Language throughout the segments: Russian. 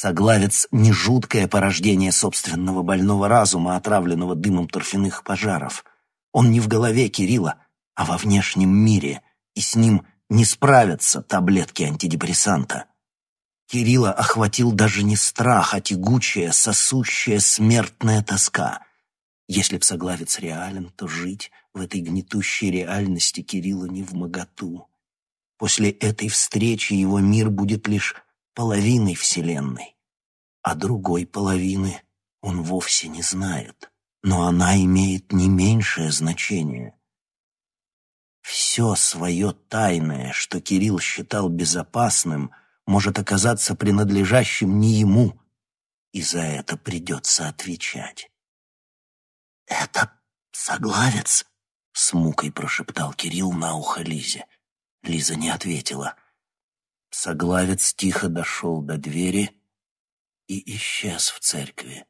Соглавец — не жуткое порождение собственного больного разума, отравленного дымом торфяных пожаров. Он не в голове Кирилла, а во внешнем мире, и с ним не справятся таблетки антидепрессанта. Кирилла охватил даже не страх, а тягучая, сосущая смертная тоска. Если б соглавец реален, то жить в этой гнетущей реальности Кирилла не в моготу. После этой встречи его мир будет лишь половиной Вселенной, а другой половины он вовсе не знает, но она имеет не меньшее значение. Все свое тайное, что Кирилл считал безопасным, может оказаться принадлежащим не ему, и за это придется отвечать. «Это соглавец?» — с мукой прошептал Кирилл на ухо Лизе. Лиза не ответила. Соглавец тихо дошел до двери и исчез в церкви.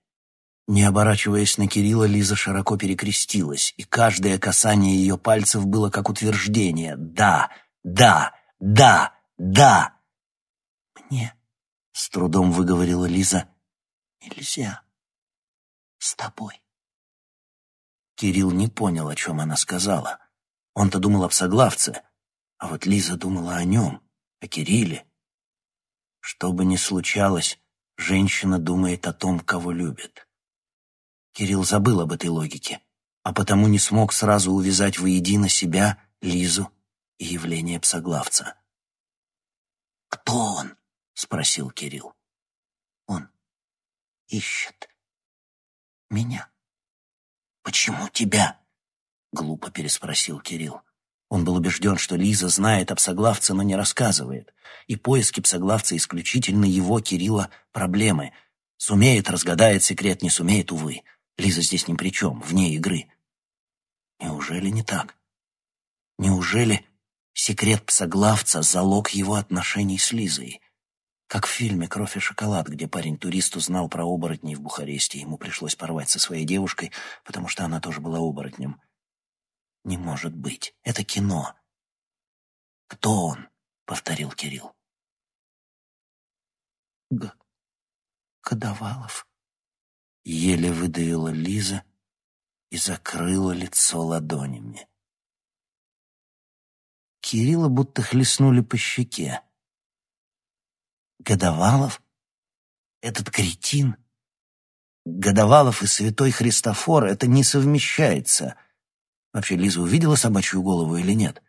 Не оборачиваясь на Кирилла, Лиза широко перекрестилась, и каждое касание ее пальцев было как утверждение «Да! Да! Да! Да!» «Мне», — с трудом выговорила Лиза, — «нельзя с тобой». Кирилл не понял, о чем она сказала. Он-то думал об соглавце, а вот Лиза думала о нем, о Кирилле. Что бы ни случалось, женщина думает о том, кого любит. Кирилл забыл об этой логике, а потому не смог сразу увязать воедино себя, Лизу и явление псоглавца. «Кто он?» — спросил Кирилл. «Он ищет меня». «Почему тебя?» — глупо переспросил Кирилл. Он был убежден, что Лиза знает о псоглавце, но не рассказывает. И поиски псоглавца исключительно его, Кирилла, проблемы. Сумеет, разгадает секрет, не сумеет, увы. Лиза здесь ни при чем, вне игры. Неужели не так? Неужели секрет псоглавца — залог его отношений с Лизой? Как в фильме «Кровь и шоколад», где парень-турист узнал про оборотней в Бухаресте, ему пришлось порвать со своей девушкой, потому что она тоже была оборотнем. Не может быть. Это кино. Кто он? повторил Кирилл. Г. Кадавалов. Еле выдавила Лиза и закрыла лицо ладонями. Кирилла будто хлестнули по щеке. Годовалов? Этот кретин? Годовалов и святой Христофор — это не совмещается — Вообще, Лиза увидела собачью голову или нет?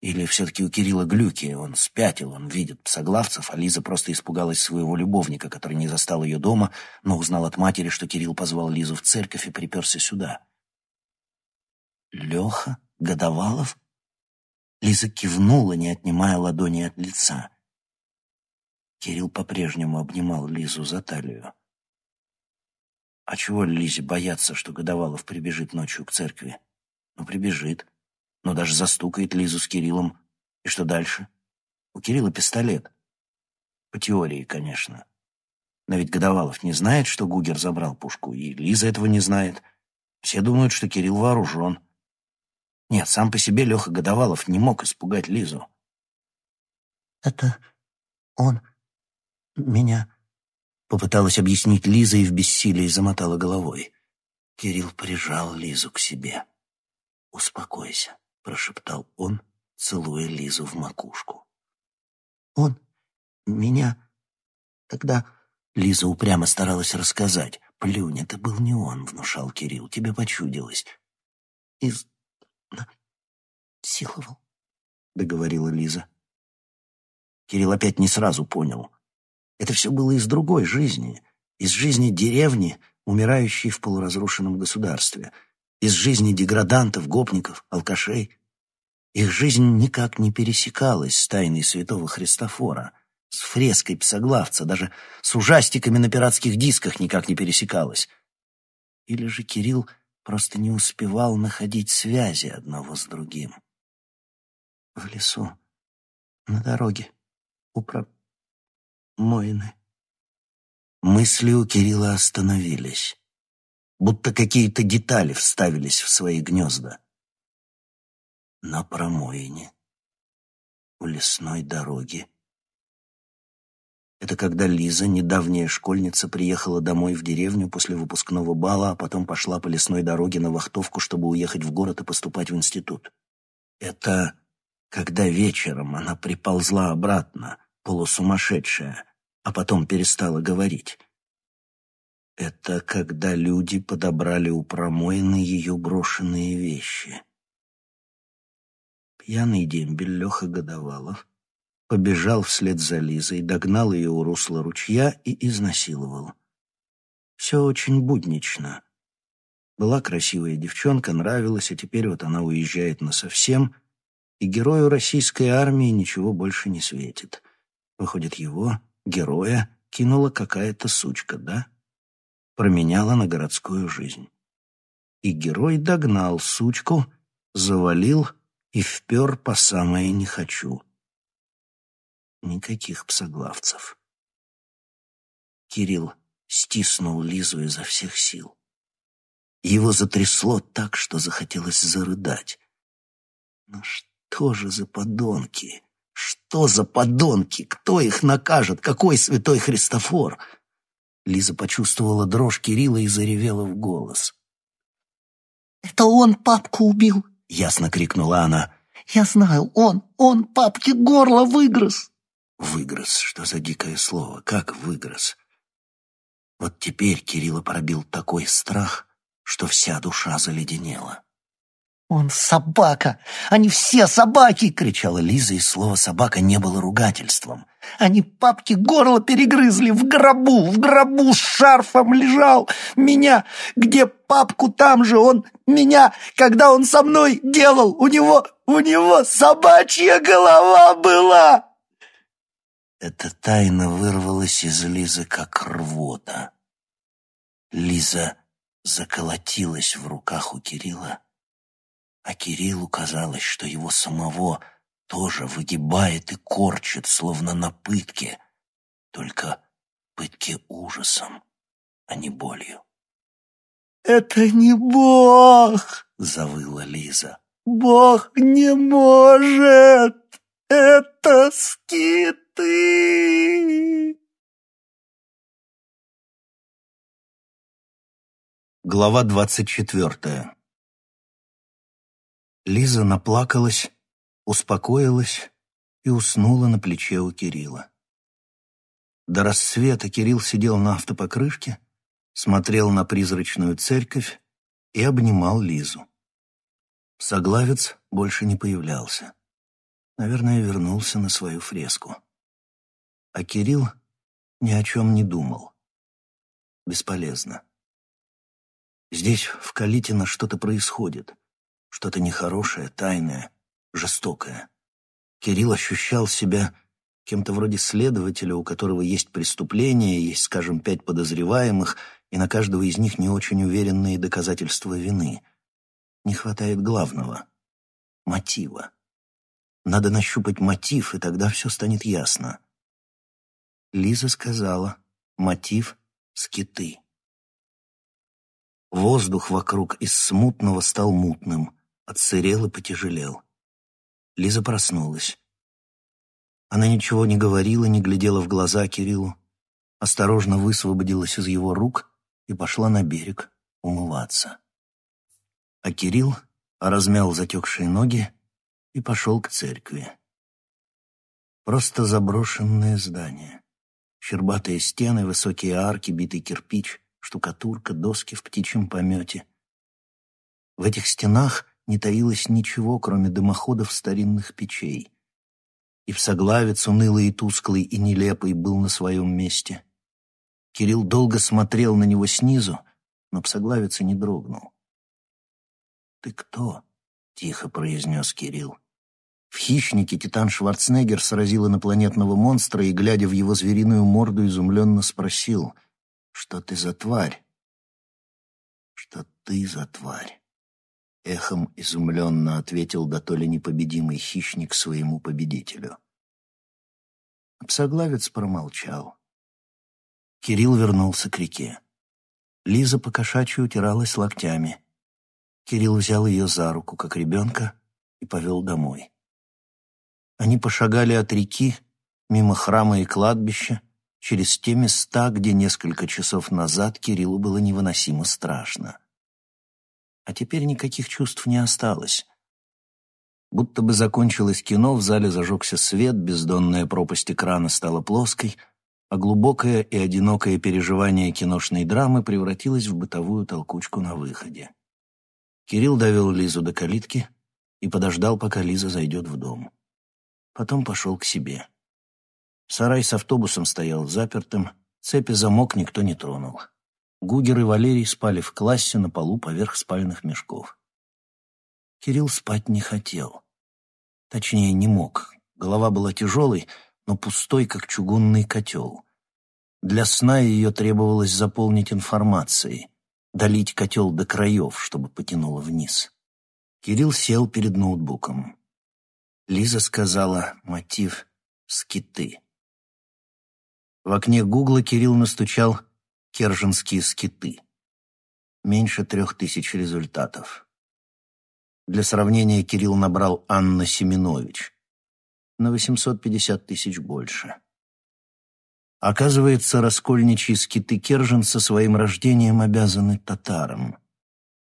Или все-таки у Кирилла глюки, он спятил, он видит псоглавцев, а Лиза просто испугалась своего любовника, который не застал ее дома, но узнал от матери, что Кирилл позвал Лизу в церковь и приперся сюда. «Леха? Годовалов?» Лиза кивнула, не отнимая ладони от лица. Кирилл по-прежнему обнимал Лизу за талию. А чего Лизе бояться, что Годовалов прибежит ночью к церкви? Ну, прибежит. Ну, даже застукает Лизу с Кириллом. И что дальше? У Кирилла пистолет. По теории, конечно. Но ведь Годовалов не знает, что Гугер забрал пушку, и Лиза этого не знает. Все думают, что Кирилл вооружен. Нет, сам по себе Леха Годовалов не мог испугать Лизу. «Это он меня...» Попыталась объяснить Лиза и в бессилии замотала головой. Кирилл прижал Лизу к себе. «Успокойся», — прошептал он, целуя Лизу в макушку. «Он меня тогда...» Лиза упрямо старалась рассказать. «Плюнь, это был не он», — внушал Кирилл. «Тебе почудилось». «Из... силовал», — договорила Лиза. Кирилл опять не сразу понял. Это все было из другой жизни, из жизни деревни, умирающей в полуразрушенном государстве — из жизни деградантов, гопников, алкашей. Их жизнь никак не пересекалась с тайной святого Христофора, с фреской псоглавца, даже с ужастиками на пиратских дисках никак не пересекалась. Или же Кирилл просто не успевал находить связи одного с другим. В лесу, на дороге, у промоины. Мысли у Кирилла остановились будто какие-то детали вставились в свои гнезда. На промоине, у лесной дороги, Это когда Лиза, недавняя школьница, приехала домой в деревню после выпускного бала, а потом пошла по лесной дороге на вахтовку, чтобы уехать в город и поступать в институт. Это когда вечером она приползла обратно, полусумасшедшая, а потом перестала говорить. Это когда люди подобрали у промоины ее брошенные вещи. Пьяный дембель Леха Годовалов побежал вслед за Лизой, догнал ее у русла ручья и изнасиловал. Все очень буднично. Была красивая девчонка, нравилась, а теперь вот она уезжает насовсем, и герою российской армии ничего больше не светит. Выходит, его, героя, кинула какая-то сучка, да? Променяла на городскую жизнь. И герой догнал сучку, завалил и впер по самое «не хочу». Никаких псоглавцев. Кирилл стиснул Лизу изо всех сил. Его затрясло так, что захотелось зарыдать. Ну что же за подонки? Что за подонки? Кто их накажет? Какой святой Христофор? Лиза почувствовала дрожь Кирилла и заревела в голос. «Это он папку убил!» — ясно крикнула она. «Я знаю, он, он папке горло выгрыз!» Выгрыз, что за дикое слово? Как выгрыз? Вот теперь Кирилла пробил такой страх, что вся душа заледенела. «Он собака! Они все собаки!» — кричала Лиза, и слово «собака» не было ругательством. «Они папки горло перегрызли в гробу, в гробу с шарфом лежал! Меня! Где папку, там же он! Меня! Когда он со мной делал! У него, у него собачья голова была!» Эта тайна вырвалась из Лизы, как рвота. Лиза заколотилась в руках у Кирилла, а Кириллу казалось, что его самого тоже выгибает и корчит, словно на пытке, только пытки ужасом, а не болью. «Это не Бог!» — завыла Лиза. «Бог не может! Это скит!» ты!» Глава двадцать четвертая Лиза наплакалась, успокоилась и уснула на плече у Кирилла. До рассвета Кирилл сидел на автопокрышке, смотрел на призрачную церковь и обнимал Лизу. Соглавец больше не появлялся. Наверное, вернулся на свою фреску. А Кирилл ни о чем не думал. Бесполезно. Здесь, в Калитино, что-то происходит. Что-то нехорошее, тайное, жестокое. Кирилл ощущал себя кем-то вроде следователя, у которого есть преступление, есть, скажем, пять подозреваемых, и на каждого из них не очень уверенные доказательства вины. Не хватает главного — мотива. Надо нащупать мотив, и тогда все станет ясно. Лиза сказала, мотив — скиты. Воздух вокруг из смутного стал мутным, отсырел и потяжелел. Лиза проснулась. Она ничего не говорила, не глядела в глаза Кириллу, осторожно высвободилась из его рук и пошла на берег умываться. А Кирилл размял затекшие ноги и пошел к церкви. Просто заброшенное здание. Щербатые стены, высокие арки, битый кирпич, штукатурка, доски в птичьем помете. В этих стенах не таилось ничего, кроме дымоходов старинных печей. И всоглавец, унылый и тусклый и нелепый, был на своем месте. Кирилл долго смотрел на него снизу, но псоглавец не дрогнул. «Ты кто?» — тихо произнес Кирилл. В «Хищнике» Титан Шварценеггер сразил инопланетного монстра и, глядя в его звериную морду, изумленно спросил, «Что ты за тварь?» «Что ты за тварь?» Эхом изумленно ответил да то ли непобедимый хищник своему победителю. Псоглавец промолчал. Кирилл вернулся к реке. Лиза покошачьи утиралась локтями. Кирилл взял ее за руку, как ребенка, и повел домой. Они пошагали от реки, мимо храма и кладбища, через те места, где несколько часов назад Кириллу было невыносимо страшно. А теперь никаких чувств не осталось. Будто бы закончилось кино, в зале зажегся свет, бездонная пропасть экрана стала плоской, а глубокое и одинокое переживание киношной драмы превратилось в бытовую толкучку на выходе. Кирилл довел Лизу до калитки и подождал, пока Лиза зайдет в дом. Потом пошел к себе. Сарай с автобусом стоял запертым, цепи замок никто не тронул. Гугер и Валерий спали в классе на полу поверх спальных мешков. Кирилл спать не хотел. Точнее, не мог. Голова была тяжелой, но пустой, как чугунный котел. Для сна ее требовалось заполнить информацией, долить котел до краев, чтобы потянуло вниз. Кирилл сел перед ноутбуком. Лиза сказала мотив «скиты». В окне Гугла Кирилл настучал «Керженские скиты». Меньше трех тысяч результатов. Для сравнения Кирилл набрал Анна Семенович. На 850 тысяч больше. Оказывается, раскольничьи скиты Кержен со своим рождением обязаны татарам.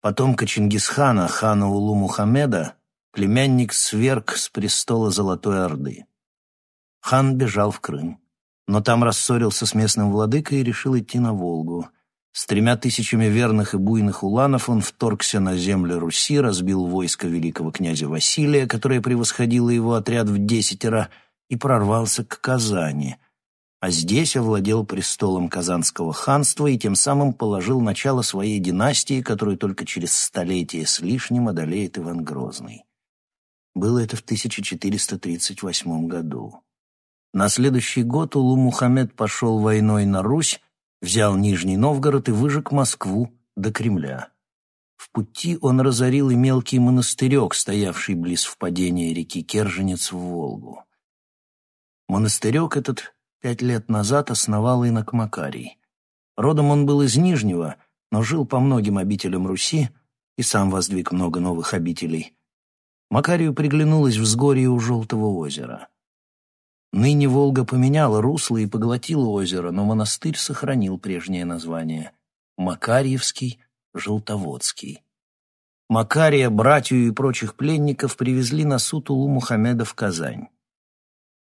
Потомка Чингисхана, хана Улу Мухаммеда, племянник сверг с престола Золотой Орды. Хан бежал в Крым но там рассорился с местным владыкой и решил идти на Волгу. С тремя тысячами верных и буйных уланов он вторгся на земли Руси, разбил войско великого князя Василия, которое превосходило его отряд в десятеро, и прорвался к Казани. А здесь овладел престолом Казанского ханства и тем самым положил начало своей династии, которую только через столетие с лишним одолеет Иван Грозный. Было это в 1438 году. На следующий год Улу Мухаммед пошел войной на Русь, взял Нижний Новгород и выжег Москву до Кремля. В пути он разорил и мелкий монастырек, стоявший близ впадения реки Керженец в Волгу. Монастырек этот пять лет назад основал инок Макарий. Родом он был из Нижнего, но жил по многим обителям Руси и сам воздвиг много новых обителей. Макарию приглянулось взгорье у Желтого озера. Ныне Волга поменяла русло и поглотила озеро, но монастырь сохранил прежнее название — Макарьевский, Желтоводский. Макария, братью и прочих пленников привезли на суд Улу Мухаммеда в Казань.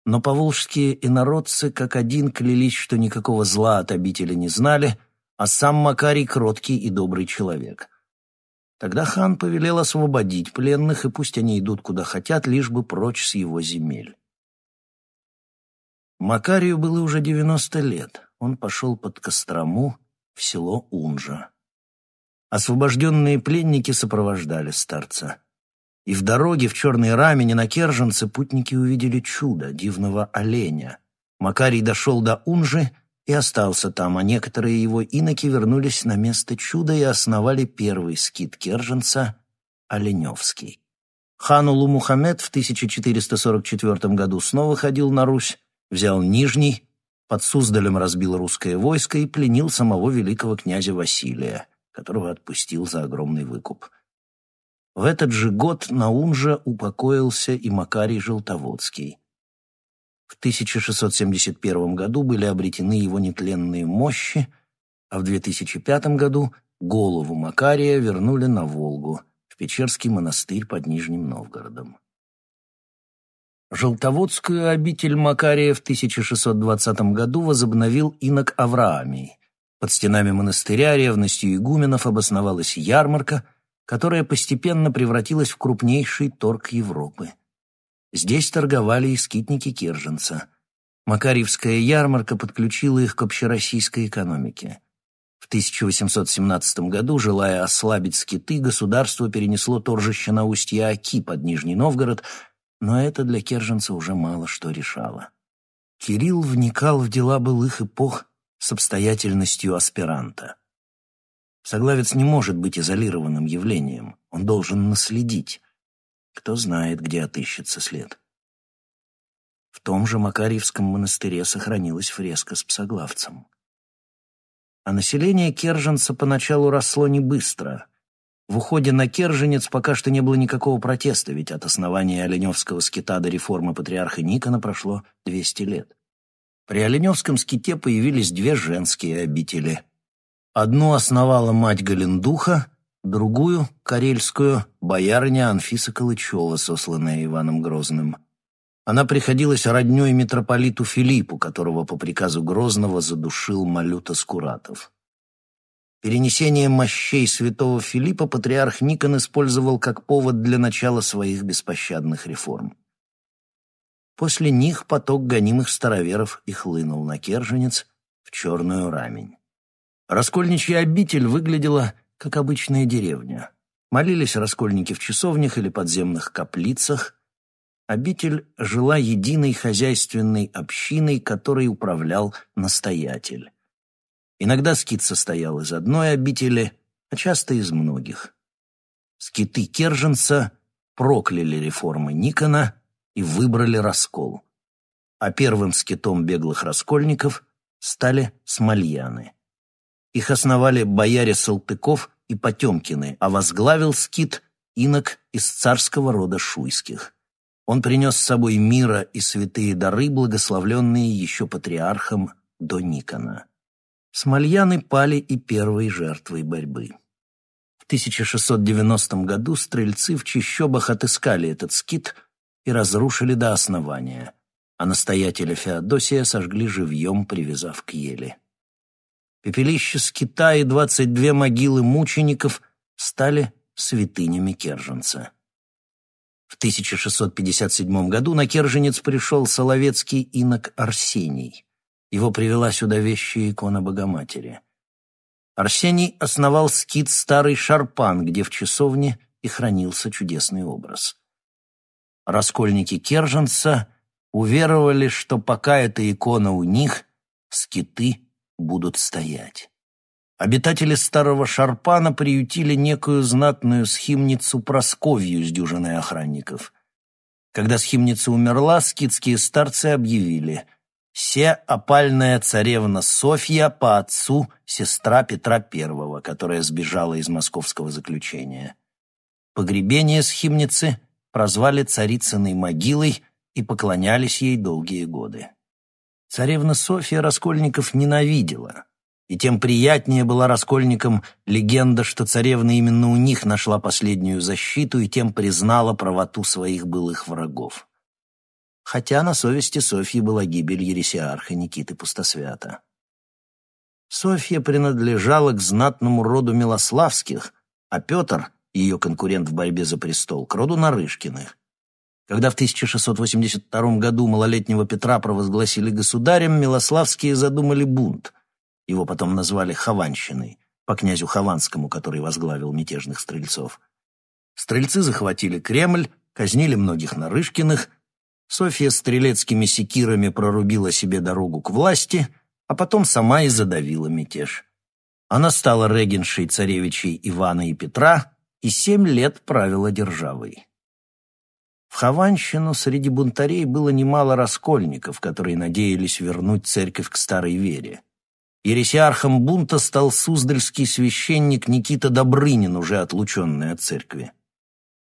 Но поволжские инородцы как один клялись, что никакого зла от обители не знали, а сам Макарий кроткий и добрый человек. Тогда хан повелел освободить пленных, и пусть они идут куда хотят, лишь бы прочь с его земель. Макарию было уже девяносто лет. Он пошел под Кострому в село Унжа. Освобожденные пленники сопровождали старца. И в дороге в черной раме на Керженце путники увидели чудо дивного оленя. Макарий дошел до Унжи и остался там, а некоторые его иноки вернулись на место чуда и основали первый скит Керженца — Оленевский. Хан Улу Мухаммед в 1444 году снова ходил на Русь, взял Нижний, под Суздалем разбил русское войско и пленил самого великого князя Василия, которого отпустил за огромный выкуп. В этот же год на Унже упокоился и Макарий Желтоводский. В 1671 году были обретены его нетленные мощи, а в 2005 году голову Макария вернули на Волгу, в Печерский монастырь под Нижним Новгородом. Желтоводскую обитель Макария в 1620 году возобновил инок Авраамий. Под стенами монастыря ревностью игуменов обосновалась ярмарка, которая постепенно превратилась в крупнейший торг Европы. Здесь торговали и скитники Керженца. Макарьевская ярмарка подключила их к общероссийской экономике. В 1817 году, желая ослабить скиты, государство перенесло торжище на устье Оки под Нижний Новгород – но это для Керженца уже мало что решало. Кирилл вникал в дела былых эпох с обстоятельностью аспиранта. Соглавец не может быть изолированным явлением, он должен наследить. Кто знает, где отыщется след. В том же Макарьевском монастыре сохранилась фреска с псоглавцем. А население Керженца поначалу росло не быстро — в уходе на Керженец пока что не было никакого протеста, ведь от основания Оленевского скита до реформы патриарха Никона прошло 200 лет. При Оленевском ските появились две женские обители. Одну основала мать Галендуха, другую, карельскую, боярыня Анфиса Калычева, сосланная Иваном Грозным. Она приходилась роднёй митрополиту Филиппу, которого по приказу Грозного задушил Малюта Скуратов. Перенесение мощей святого Филиппа патриарх Никон использовал как повод для начала своих беспощадных реформ. После них поток гонимых староверов и хлынул на Керженец в черную рамень. Раскольничья обитель выглядела как обычная деревня. Молились раскольники в часовнях или подземных каплицах. Обитель жила единой хозяйственной общиной, которой управлял настоятель. Иногда скит состоял из одной обители, а часто из многих. Скиты Керженца прокляли реформы Никона и выбрали раскол. А первым скитом беглых раскольников стали смольяны. Их основали бояре Салтыков и Потемкины, а возглавил скит инок из царского рода шуйских. Он принес с собой мира и святые дары, благословленные еще патриархом до Никона. Смольяны пали и первой жертвой борьбы. В 1690 году стрельцы в Чищобах отыскали этот скит и разрушили до основания, а настоятеля Феодосия сожгли живьем, привязав к еле. Пепелище скита и двадцать две могилы мучеников стали святынями Керженца. В 1657 году на Керженец пришел соловецкий инок Арсений. Его привела сюда вещая икона Богоматери. Арсений основал скит Старый Шарпан, где в часовне и хранился чудесный образ. Раскольники Керженца уверовали, что пока эта икона у них, скиты будут стоять. Обитатели Старого Шарпана приютили некую знатную схимницу Просковью с дюжиной охранников. Когда схимница умерла, скитские старцы объявили — Се опальная царевна Софья по отцу сестра Петра I, которая сбежала из московского заключения. Погребение схимницы прозвали царицыной могилой и поклонялись ей долгие годы. Царевна Софья Раскольников ненавидела, и тем приятнее была Раскольникам легенда, что царевна именно у них нашла последнюю защиту и тем признала правоту своих былых врагов хотя на совести Софьи была гибель ересиарха Никиты Пустосвята. Софья принадлежала к знатному роду Милославских, а Петр, ее конкурент в борьбе за престол, к роду Нарышкиных. Когда в 1682 году малолетнего Петра провозгласили государем, Милославские задумали бунт. Его потом назвали Хованщиной, по князю Хованскому, который возглавил мятежных стрельцов. Стрельцы захватили Кремль, казнили многих Нарышкиных – Софья стрелецкими секирами прорубила себе дорогу к власти, а потом сама и задавила мятеж. Она стала регеншей царевичей Ивана и Петра и семь лет правила державой. В Хованщину среди бунтарей было немало раскольников, которые надеялись вернуть церковь к старой вере. Ересиархом бунта стал суздальский священник Никита Добрынин, уже отлученный от церкви.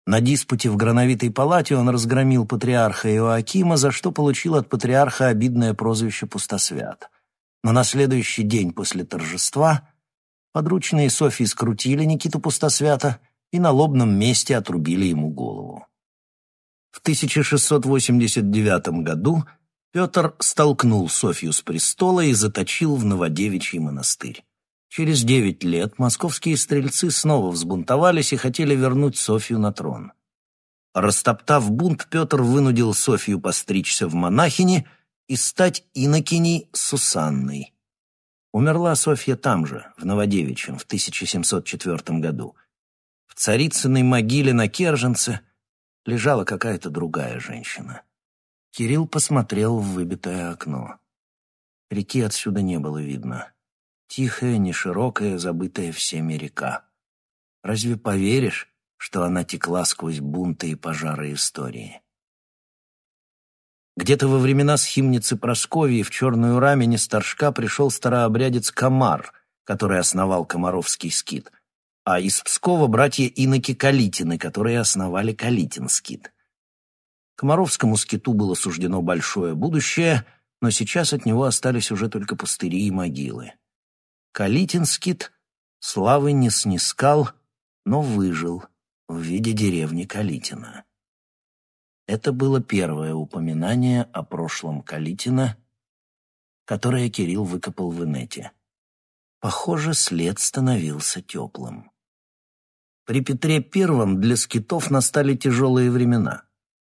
На диспуте в Грановитой палате он разгромил патриарха Иоакима, за что получил от патриарха обидное прозвище «Пустосвят». Но на следующий день после торжества подручные Софии скрутили Никиту Пустосвята и на лобном месте отрубили ему голову. В 1689 году Петр столкнул Софью с престола и заточил в Новодевичий монастырь. Через девять лет московские стрельцы снова взбунтовались и хотели вернуть Софью на трон. Растоптав бунт, Петр вынудил Софью постричься в монахини и стать инокиней Сусанной. Умерла Софья там же, в Новодевичьем, в 1704 году. В царицыной могиле на Керженце лежала какая-то другая женщина. Кирилл посмотрел в выбитое окно. Реки отсюда не было видно. Тихая, неширокая, забытая всеми река. Разве поверишь, что она текла сквозь бунты и пожары истории? Где-то во времена схимницы Просковии в черную рамени старшка пришел старообрядец Комар, который основал Комаровский скит, а из Пскова братья иноки Калитины, которые основали Калитин скит. Комаровскому скиту было суждено большое будущее — но сейчас от него остались уже только пустыри и могилы. Калитин скит славы не снискал, но выжил в виде деревни Калитина. Это было первое упоминание о прошлом Калитина, которое Кирилл выкопал в инете. Похоже, след становился теплым. При Петре Первом для скитов настали тяжелые времена.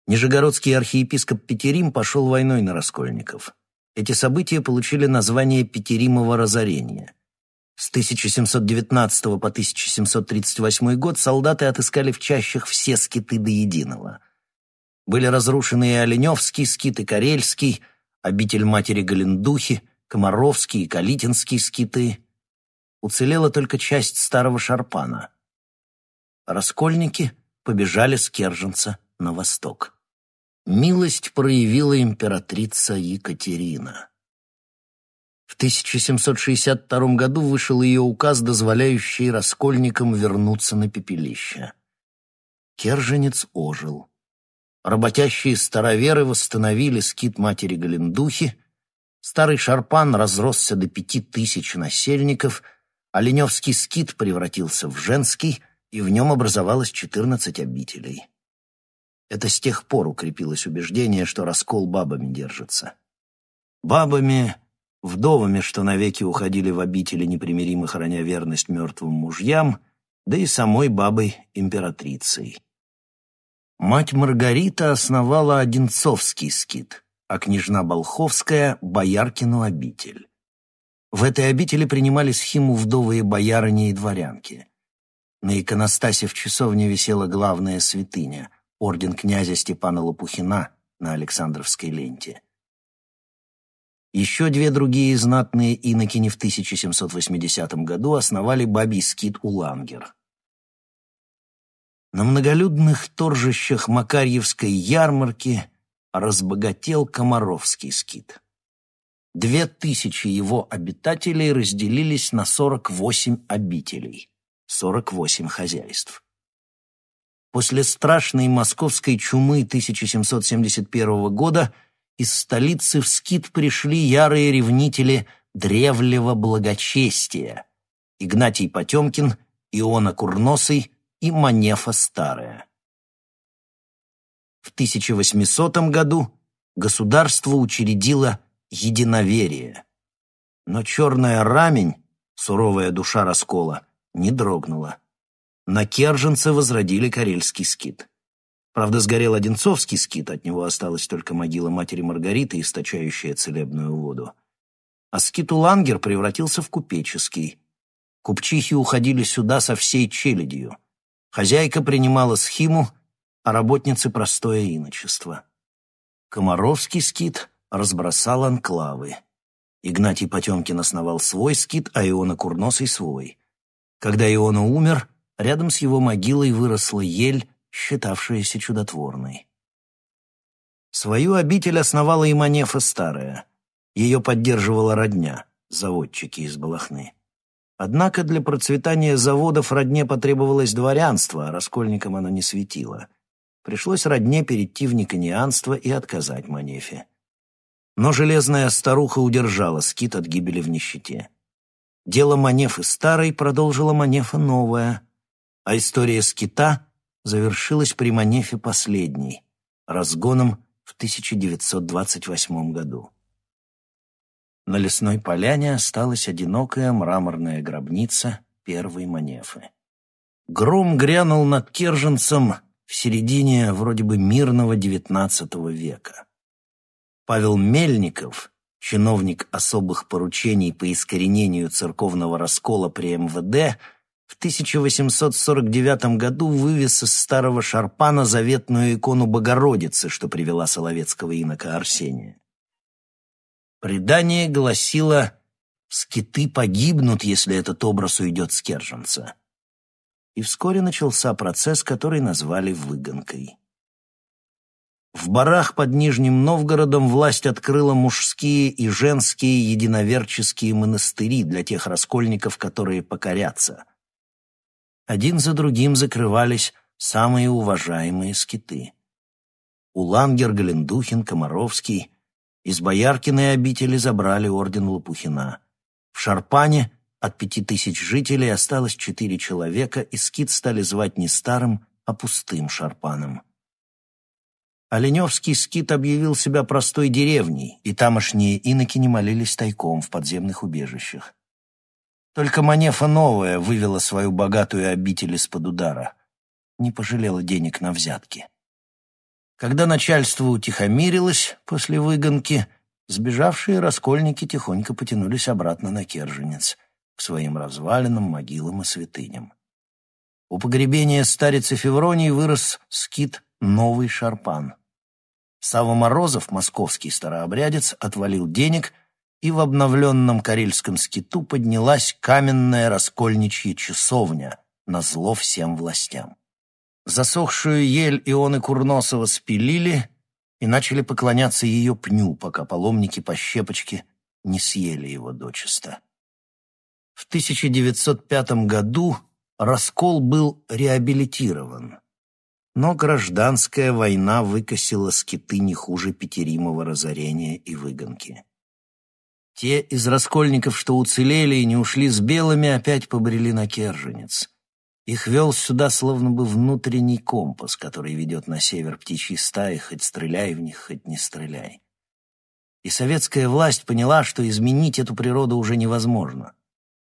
Нижегородский архиепископ Петерим пошел войной на раскольников. Эти события получили название Петеримова разорения. С 1719 по 1738 год солдаты отыскали в чащах все скиты до единого. Были разрушены и Оленевский скит, и Карельский, обитель матери Галендухи, Комаровский и Калитинский скиты. Уцелела только часть старого Шарпана. Раскольники побежали с Керженца на восток. Милость проявила императрица Екатерина. В 1762 году вышел ее указ, дозволяющий раскольникам вернуться на пепелище. Керженец ожил. Работящие староверы восстановили скит матери Галендухи, старый шарпан разросся до пяти тысяч насельников, а леневский скит превратился в женский, и в нем образовалось четырнадцать обителей. Это с тех пор укрепилось убеждение, что раскол бабами держится. Бабами, вдовами, что навеки уходили в обители непримиримо храня верность мертвым мужьям, да и самой бабой-императрицей. Мать Маргарита основала Одинцовский скит, а княжна Болховская — Бояркину обитель. В этой обители принимали схиму вдовые боярыни и дворянки. На иконостасе в часовне висела главная святыня — орден князя Степана Лопухина на Александровской ленте. Еще две другие знатные инокини в 1780 году основали бабий скит Улангер. На многолюдных торжищах Макарьевской ярмарки разбогател Комаровский скит. Две тысячи его обитателей разделились на 48 обителей, 48 хозяйств. После страшной московской чумы 1771 года из столицы в скит пришли ярые ревнители древнего благочестия Игнатий Потемкин, Иона Курносый и Манефа Старая. В 1800 году государство учредило единоверие. Но черная рамень, суровая душа раскола, не дрогнула. На Керженце возродили карельский скит. Правда, сгорел Одинцовский скит, от него осталась только могила матери Маргариты, источающая целебную воду. А скит Улангер превратился в купеческий. Купчихи уходили сюда со всей челядью. Хозяйка принимала схиму, а работницы — простое иночество. Комаровский скит разбросал анклавы. Игнатий Потемкин основал свой скит, а Иона Курносый — свой. Когда Иона умер, Рядом с его могилой выросла ель, считавшаяся чудотворной. Свою обитель основала и Манефа Старая. Ее поддерживала родня, заводчики из Балахны. Однако для процветания заводов родне потребовалось дворянство, а раскольникам оно не светило. Пришлось родне перейти в никонианство и отказать Манефе. Но железная старуха удержала скит от гибели в нищете. Дело Манефы старой продолжила Манефа новая — а история скита завершилась при Манефе последней, разгоном в 1928 году. На лесной поляне осталась одинокая мраморная гробница первой Манефы. Гром грянул над Керженцем в середине вроде бы мирного XIX века. Павел Мельников, чиновник особых поручений по искоренению церковного раскола при МВД, в 1849 году вывез из старого шарпана заветную икону Богородицы, что привела соловецкого инока Арсения. Предание гласило «Скиты погибнут, если этот образ уйдет с Керженца». И вскоре начался процесс, который назвали выгонкой. В барах под Нижним Новгородом власть открыла мужские и женские единоверческие монастыри для тех раскольников, которые покорятся – один за другим закрывались самые уважаемые скиты. Улангер, Галендухин, Комаровский Из Бояркиной обители забрали орден Лопухина. В Шарпане от пяти тысяч жителей осталось четыре человека, и скит стали звать не старым, а пустым Шарпаном. Оленевский скит объявил себя простой деревней, и тамошние иноки не молились тайком в подземных убежищах. Только Манефа Новая вывела свою богатую обитель из-под удара. Не пожалела денег на взятки. Когда начальство утихомирилось после выгонки, сбежавшие раскольники тихонько потянулись обратно на Керженец, к своим развалинам, могилам и святыням. У погребения старицы Февронии вырос скит «Новый Шарпан». Сава Морозов, московский старообрядец, отвалил денег, и в обновленном карельском скиту поднялась каменная раскольничья часовня на зло всем властям. Засохшую ель Ионы Курносова спилили и начали поклоняться ее пню, пока паломники по щепочке не съели его дочисто. В 1905 году раскол был реабилитирован. Но гражданская война выкосила скиты не хуже Петеримова разорения и выгонки. Те из раскольников, что уцелели и не ушли с белыми, опять побрели на Керженец. Их вел сюда словно бы внутренний компас, который ведет на север птичьи стаи, хоть стреляй в них, хоть не стреляй. И советская власть поняла, что изменить эту природу уже невозможно.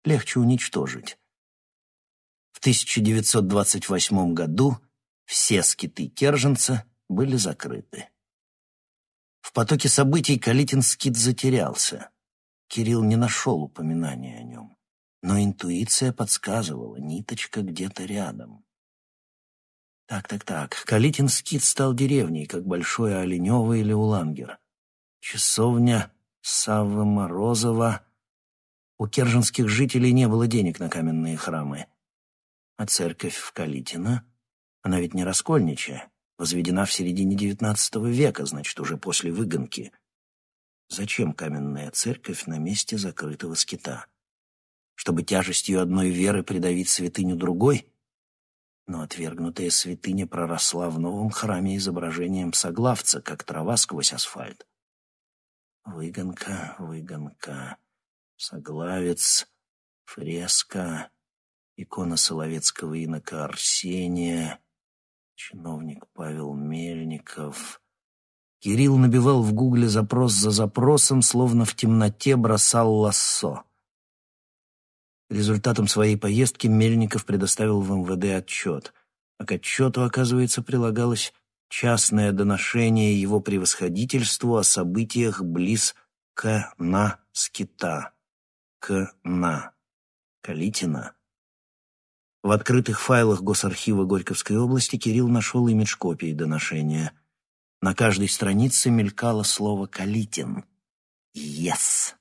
Легче уничтожить. В 1928 году все скиты Керженца были закрыты. В потоке событий Калитин скит затерялся. Кирилл не нашел упоминания о нем. Но интуиция подсказывала, ниточка где-то рядом. Так-так-так, Калитин скит стал деревней, как Большое Оленево или Улангер. Часовня Саввы Морозова. У керженских жителей не было денег на каменные храмы. А церковь в Калитино она ведь не раскольничая, возведена в середине XIX века, значит, уже после выгонки. Зачем каменная церковь на месте закрытого скита? Чтобы тяжестью одной веры придавить святыню другой? Но отвергнутая святыня проросла в новом храме изображением соглавца, как трава сквозь асфальт. Выгонка, выгонка, соглавец, фреска, икона Соловецкого инока Арсения — Чиновник Павел Мельников. Кирилл набивал в гугле запрос за запросом, словно в темноте бросал лассо. Результатом своей поездки Мельников предоставил в МВД отчет. А к отчету, оказывается, прилагалось частное доношение его превосходительству о событиях близ К-на-Скита. К-на. Калитина в открытых файлах Госархива Горьковской области Кирилл нашел имидж копии доношения. На каждой странице мелькало слово «Калитин». «Ес!»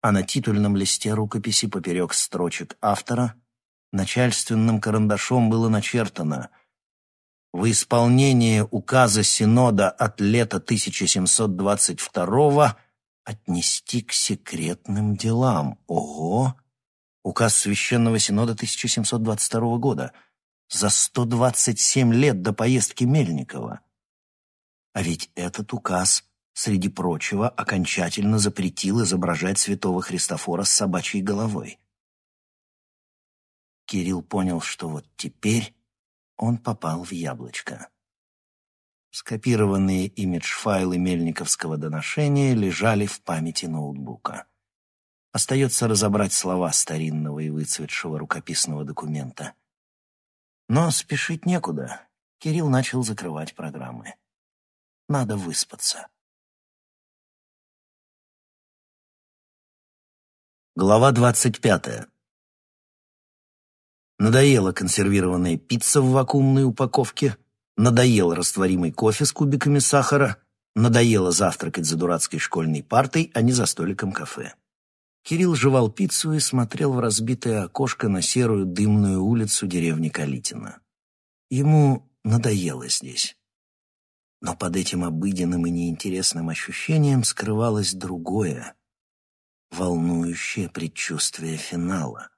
А на титульном листе рукописи поперек строчек автора начальственным карандашом было начертано «В исполнение указа Синода от лета 1722 отнести к секретным делам». Ого! Указ Священного Синода 1722 года, за 127 лет до поездки Мельникова. А ведь этот указ, среди прочего, окончательно запретил изображать святого Христофора с собачьей головой. Кирилл понял, что вот теперь он попал в яблочко. Скопированные имидж-файлы мельниковского доношения лежали в памяти ноутбука. Остается разобрать слова старинного и выцветшего рукописного документа. Но спешить некуда. Кирилл начал закрывать программы. Надо выспаться. Глава двадцать пятая. Надоела консервированная пицца в вакуумной упаковке, надоел растворимый кофе с кубиками сахара, надоело завтракать за дурацкой школьной партой, а не за столиком кафе. Кирилл жевал пиццу и смотрел в разбитое окошко на серую дымную улицу деревни Калитина. Ему надоело здесь. Но под этим обыденным и неинтересным ощущением скрывалось другое, волнующее предчувствие финала.